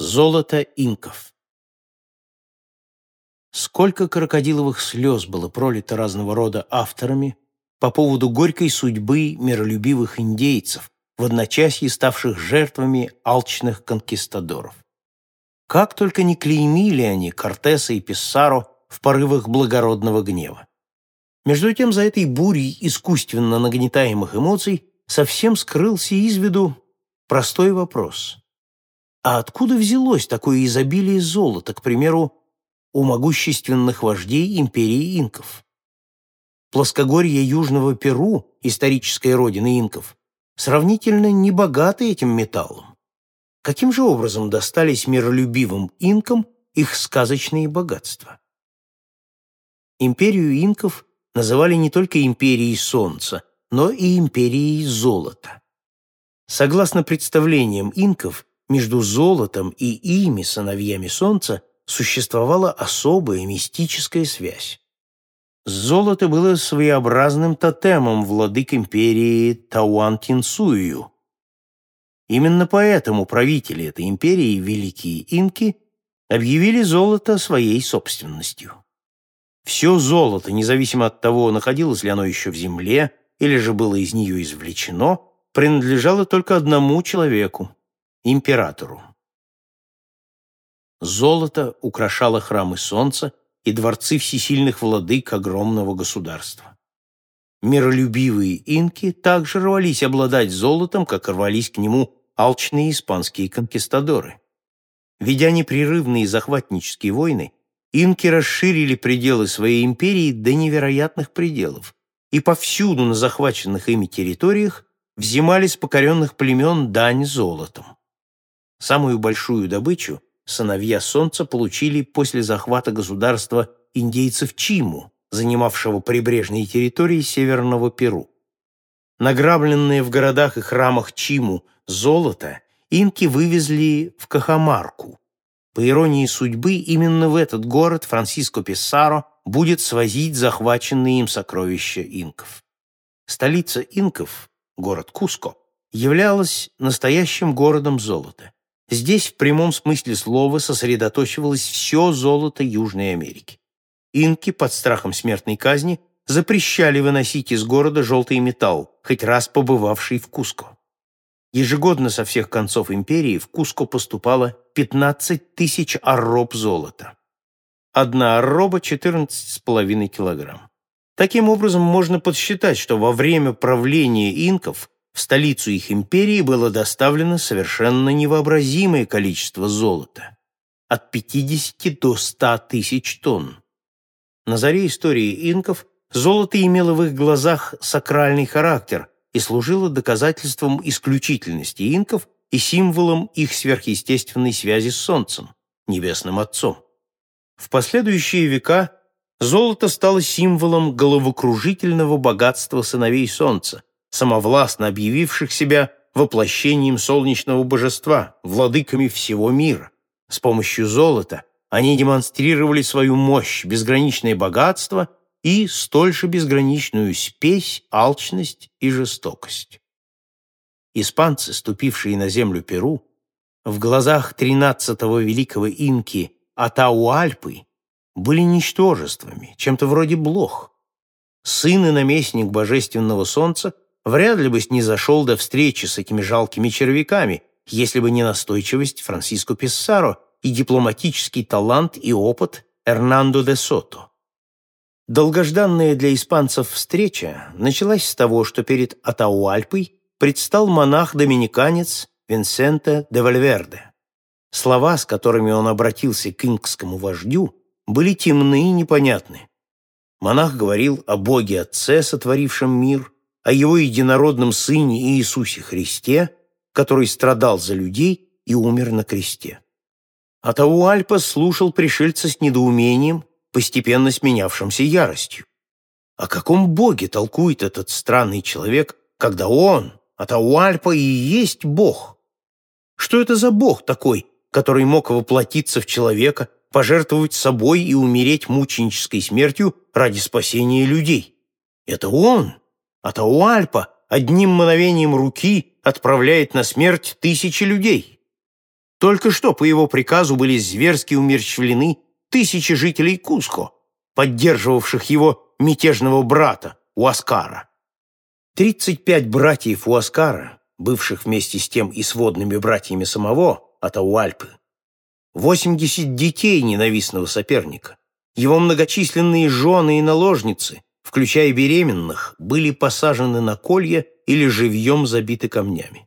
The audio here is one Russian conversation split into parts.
Золото инков. Сколько крокодиловых слез было пролито разного рода авторами по поводу горькой судьбы миролюбивых индейцев, в одночасье ставших жертвами алчных конкистадоров. Как только не клеймили они Кортеса и Писсаро в порывах благородного гнева. Между тем, за этой бурей искусственно нагнетаемых эмоций совсем скрылся из виду простой вопрос. А откуда взялось такое изобилие золота, к примеру, у могущественных вождей империи инков? Плоскогорье Южного Перу, историческая родина инков, сравнительно небогаты этим металлом. Каким же образом достались миролюбивым инкам их сказочные богатства? Империю инков называли не только империей солнца, но и империей золота. Согласно представлениям инков, между золотом и ими, сыновьями солнца, существовала особая мистическая связь. Золото было своеобразным тотемом владык империи Тауантинсую. Именно поэтому правители этой империи, великие инки, объявили золото своей собственностью. Все золото, независимо от того, находилось ли оно еще в земле или же было из нее извлечено, принадлежало только одному человеку императору. Золото украшало храмы солнца и дворцы всесильных владык огромного государства. Миролюбивые инки также рвались обладать золотом, как рвались к нему алчные испанские конкистадоры. Ведя непрерывные захватнические войны, инки расширили пределы своей империи до невероятных пределов, и повсюду на захваченных ими территориях взимали с покоренных племен дань золотом. Самую большую добычу сыновья Солнца получили после захвата государства индейцев Чиму, занимавшего прибрежные территории Северного Перу. Награбленное в городах и храмах Чиму золото инки вывезли в Кахамарку. По иронии судьбы, именно в этот город Франциско Писсаро будет свозить захваченные им сокровища инков. Столица инков, город Куско, являлась настоящим городом золота. Здесь в прямом смысле слова сосредоточивалось все золото Южной Америки. Инки под страхом смертной казни запрещали выносить из города желтый металл, хоть раз побывавший в Куско. Ежегодно со всех концов империи в Куско поступало 15 тысяч арроб золота. Одна арроба – 14,5 килограмм. Таким образом, можно подсчитать, что во время правления инков в столицу их империи было доставлено совершенно невообразимое количество золота – от 50 до 100 тысяч тонн. На заре истории инков золото имело в их глазах сакральный характер и служило доказательством исключительности инков и символом их сверхъестественной связи с Солнцем, Небесным Отцом. В последующие века золото стало символом головокружительного богатства сыновей Солнца, самовластно объявивших себя воплощением солнечного божества, владыками всего мира. С помощью золота они демонстрировали свою мощь, безграничное богатство и столь же безграничную спесь, алчность и жестокость. Испанцы, ступившие на землю Перу, в глазах тринадцатого великого инки Атауальпы были ничтожествами, чем-то вроде блох. Сын и наместник божественного солнца вряд ли бы снизошел до встречи с этими жалкими червяками, если бы не настойчивость Франциско Писсаро и дипломатический талант и опыт Эрнандо де Сото. Долгожданная для испанцев встреча началась с того, что перед Атауальпой предстал монах-доминиканец Винсенте де Вальверде. Слова, с которыми он обратился к инкскому вождю, были темны и непонятны. Монах говорил о Боге Отце, сотворившем мир, о его единородном Сыне Иисусе Христе, который страдал за людей и умер на кресте. А Альпа слушал пришельца с недоумением, постепенно сменявшимся яростью. О каком боге толкует этот странный человек, когда он, Атауальпа, и есть бог? Что это за бог такой, который мог воплотиться в человека, пожертвовать собой и умереть мученической смертью ради спасения людей? Это он, Атауальпа одним мановением руки отправляет на смерть тысячи людей. Только что по его приказу были зверски умерщвлены тысячи жителей Куско, поддерживавших его мятежного брата Уаскара. 35 братьев Уаскара, бывших вместе с тем и сводными братьями самого Атауальпы, 80 детей ненавистного соперника, его многочисленные жены и наложницы, включая беременных, были посажены на колья или живьем забиты камнями.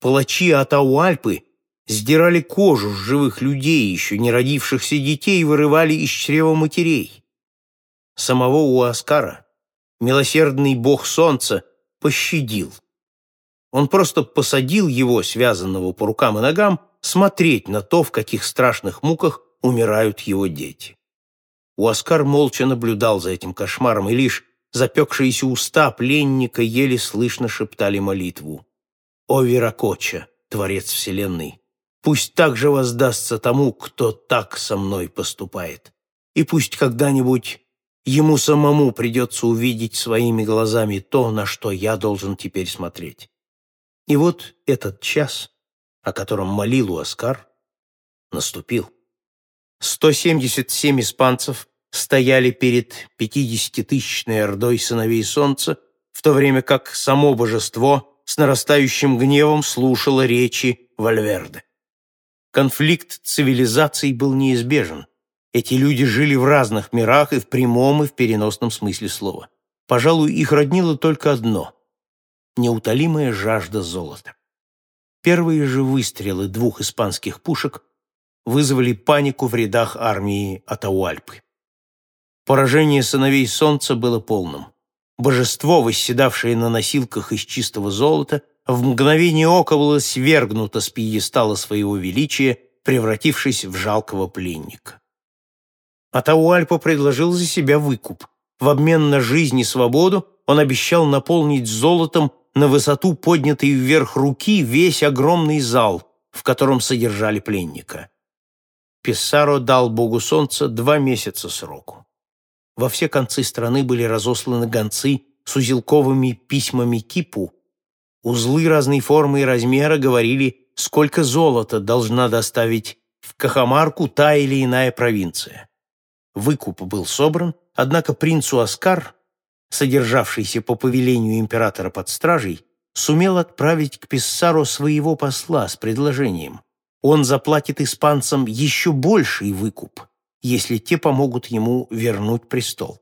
Палачи Атауальпы сдирали кожу с живых людей, еще не родившихся детей, вырывали из чрева матерей. Самого Уаскара милосердный бог солнца пощадил. Он просто посадил его, связанного по рукам и ногам, смотреть на то, в каких страшных муках умирают его дети. Уаскар молча наблюдал за этим кошмаром, и лишь запекшиеся уста пленника еле слышно шептали молитву. «О, Веракоча, Творец Вселенной, пусть так же воздастся тому, кто так со мной поступает, и пусть когда-нибудь ему самому придется увидеть своими глазами то, на что я должен теперь смотреть». И вот этот час, о котором молил Уаскар, наступил. 177 испанцев стояли перед 50-тысячной ордой сыновей солнца, в то время как само божество с нарастающим гневом слушало речи Вальверде. Конфликт цивилизаций был неизбежен. Эти люди жили в разных мирах и в прямом, и в переносном смысле слова. Пожалуй, их роднило только одно – неутолимая жажда золота. Первые же выстрелы двух испанских пушек вызвали панику в рядах армии Атауальпы. Поражение сыновей солнца было полным. Божество, восседавшее на носилках из чистого золота, в мгновение ока было свергнуто с пьедестала своего величия, превратившись в жалкого пленника. Атауальпа предложил за себя выкуп. В обмен на жизнь и свободу он обещал наполнить золотом на высоту поднятой вверх руки весь огромный зал, в котором содержали пленника. Писсаро дал богу солнца два месяца сроку. Во все концы страны были разосланы гонцы с узелковыми письмами кипу. Узлы разной формы и размера говорили, сколько золота должна доставить в Кахамарку та или иная провинция. Выкуп был собран, однако принцу Аскар, содержавшийся по повелению императора под стражей, сумел отправить к Писсаро своего посла с предложением он заплатит испанцам еще больший выкуп, если те помогут ему вернуть престол.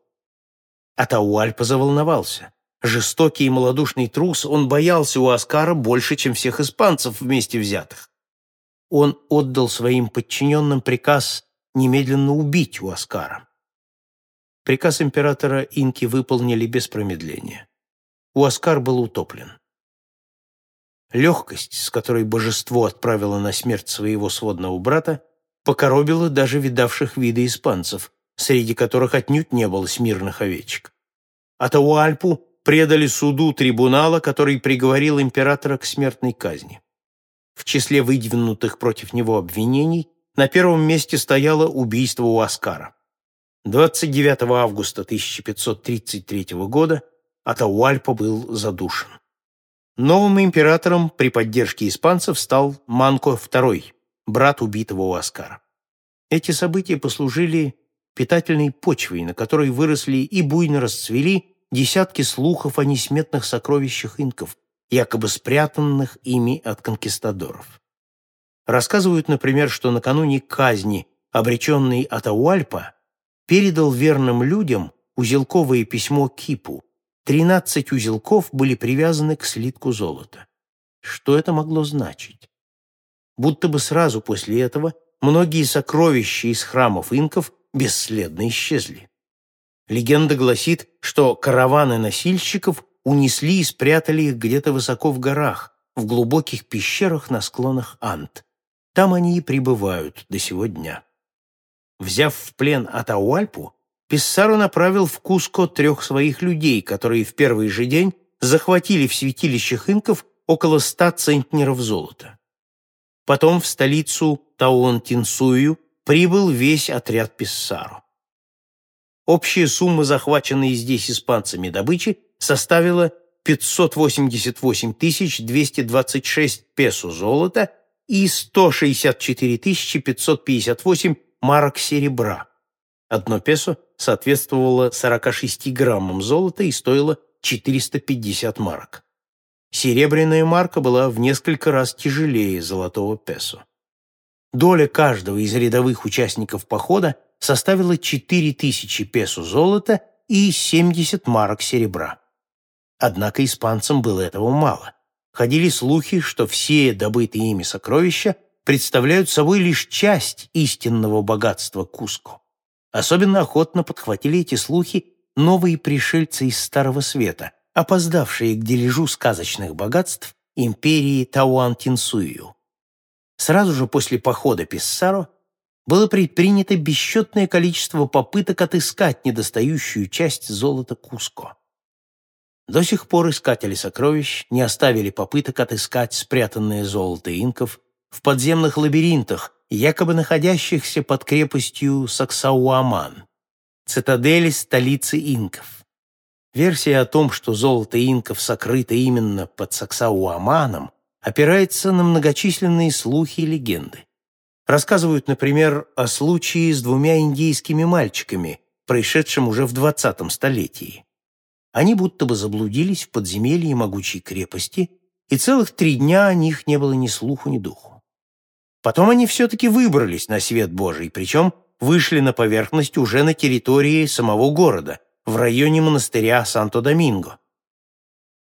Атауальпа заволновался. Жестокий и малодушный трус, он боялся у Аскара больше, чем всех испанцев вместе взятых. Он отдал своим подчиненным приказ немедленно убить у Аскара. Приказ императора инки выполнили без промедления. Уаскар был утоплен. Легкость, с которой божество отправило на смерть своего сводного брата, покоробила даже видавших виды испанцев, среди которых отнюдь не было смирных овечек. Атауальпу предали суду трибунала, который приговорил императора к смертной казни. В числе выдвинутых против него обвинений на первом месте стояло убийство Уаскара. 29 августа 1533 года Атауальпа был задушен. Новым императором при поддержке испанцев стал Манко II, брат убитого Уаскара. Эти события послужили питательной почвой, на которой выросли и буйно расцвели десятки слухов о несметных сокровищах инков, якобы спрятанных ими от конкистадоров. Рассказывают, например, что накануне казни обреченный Атауальпа передал верным людям узелковое письмо Кипу, Тринадцать узелков были привязаны к слитку золота. Что это могло значить? Будто бы сразу после этого многие сокровища из храмов инков бесследно исчезли. Легенда гласит, что караваны носильщиков унесли и спрятали их где-то высоко в горах, в глубоких пещерах на склонах Ант. Там они и пребывают до сего дня. Взяв в плен Атауальпу, Писсаро направил в Куско трех своих людей, которые в первый же день захватили в святилищах инков около ста центнеров золота. Потом в столицу Таон-Тинсую прибыл весь отряд Писсаро. Общая сумма захваченной здесь испанцами добычи составила 588 226 песо золота и 164 558 марок серебра. Одно песо соответствовало 46 граммам золота и стоило 450 марок. Серебряная марка была в несколько раз тяжелее золотого песо. Доля каждого из рядовых участников похода составила 4000 песо золота и 70 марок серебра. Однако испанцам было этого мало. Ходили слухи, что все добытые ими сокровища представляют собой лишь часть истинного богатства Куско. Особенно охотно подхватили эти слухи новые пришельцы из Старого Света, опоздавшие к дележу сказочных богатств империи Тауантинсую. Сразу же после похода Писсаро было предпринято бесчетное количество попыток отыскать недостающую часть золота Куско. До сих пор искатели сокровищ не оставили попыток отыскать спрятанное золото инков в подземных лабиринтах, якобы находящихся под крепостью Саксауаман, цитадели столицы инков. Версия о том, что золото инков сокрыто именно под Саксауаманом, опирается на многочисленные слухи и легенды. Рассказывают, например, о случае с двумя индейскими мальчиками, происшедшем уже в 20 столетии. Они будто бы заблудились в подземелье могучей крепости, и целых три дня о них не было ни слуху, ни духу. Потом они все-таки выбрались на свет Божий, причем вышли на поверхность уже на территории самого города, в районе монастыря Санто-Доминго.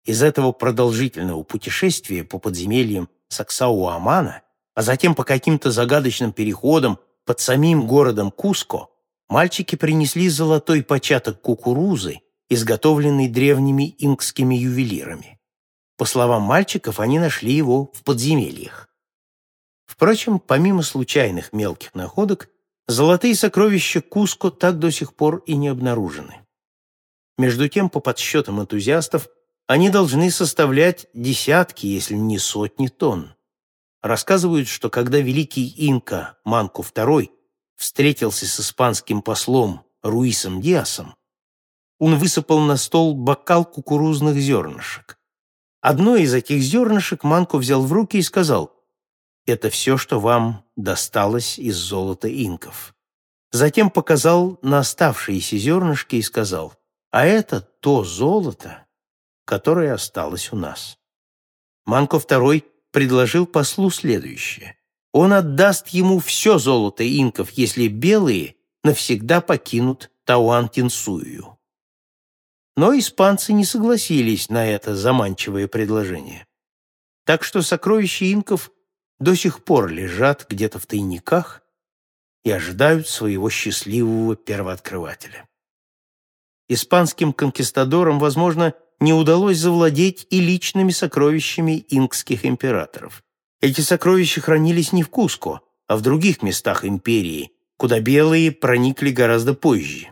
Из этого продолжительного путешествия по подземельям Саксауамана, а затем по каким-то загадочным переходам под самим городом Куско, мальчики принесли золотой початок кукурузы изготовленный древними инкскими ювелирами. По словам мальчиков, они нашли его в подземельях. Впрочем, помимо случайных мелких находок, золотые сокровища Куско так до сих пор и не обнаружены. Между тем, по подсчетам энтузиастов, они должны составлять десятки, если не сотни тонн. Рассказывают, что когда великий инка Манку II встретился с испанским послом Руисом Диасом, он высыпал на стол бокал кукурузных зернышек. Одно из этих зернышек Манко взял в руки и сказал, «Это все, что вам досталось из золота инков». Затем показал на оставшиеся зернышки и сказал, «А это то золото, которое осталось у нас». Манко II предложил послу следующее. Он отдаст ему все золото инков, если белые навсегда покинут Тауантинсую. Но испанцы не согласились на это заманчивое предложение. Так что сокровища инков до сих пор лежат где-то в тайниках и ожидают своего счастливого первооткрывателя. Испанским конкистадорам, возможно, не удалось завладеть и личными сокровищами инкских императоров. Эти сокровища хранились не в Куско, а в других местах империи, куда белые проникли гораздо позже.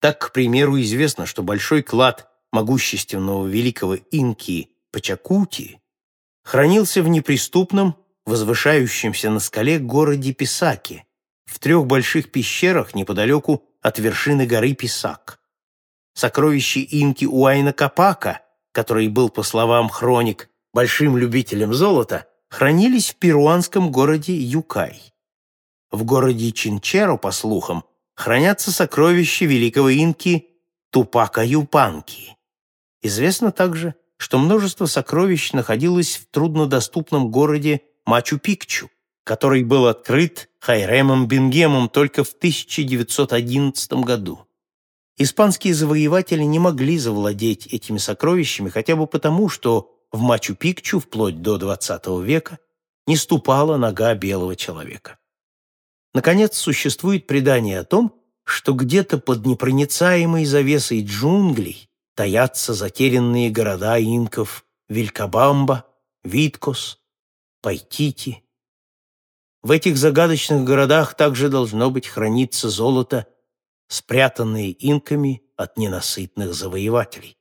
Так, к примеру, известно, что большой клад могущественного великого инки Пачакути хранился в неприступном, возвышающемся на скале городе Писаки, в трех больших пещерах неподалеку от вершины горы Писак. Сокровища инки Уайна Капака, который был, по словам хроник, большим любителем золота, хранились в перуанском городе Юкай. В городе Чинчеро, по слухам, хранятся сокровища великого инки Тупака Юпанки. Известно также, что множество сокровищ находилось в труднодоступном городе Мачу-Пикчу, который был открыт Хайремом Бенгемом только в 1911 году. Испанские завоеватели не могли завладеть этими сокровищами хотя бы потому, что в Мачу-Пикчу вплоть до XX века не ступала нога белого человека. Наконец, существует предание о том, что где-то под непроницаемой завесой джунглей таятся затерянные города инков Вилькабамба, Виткос, Пайтити. В этих загадочных городах также должно быть храниться золото, спрятанное инками от ненасытных завоевателей.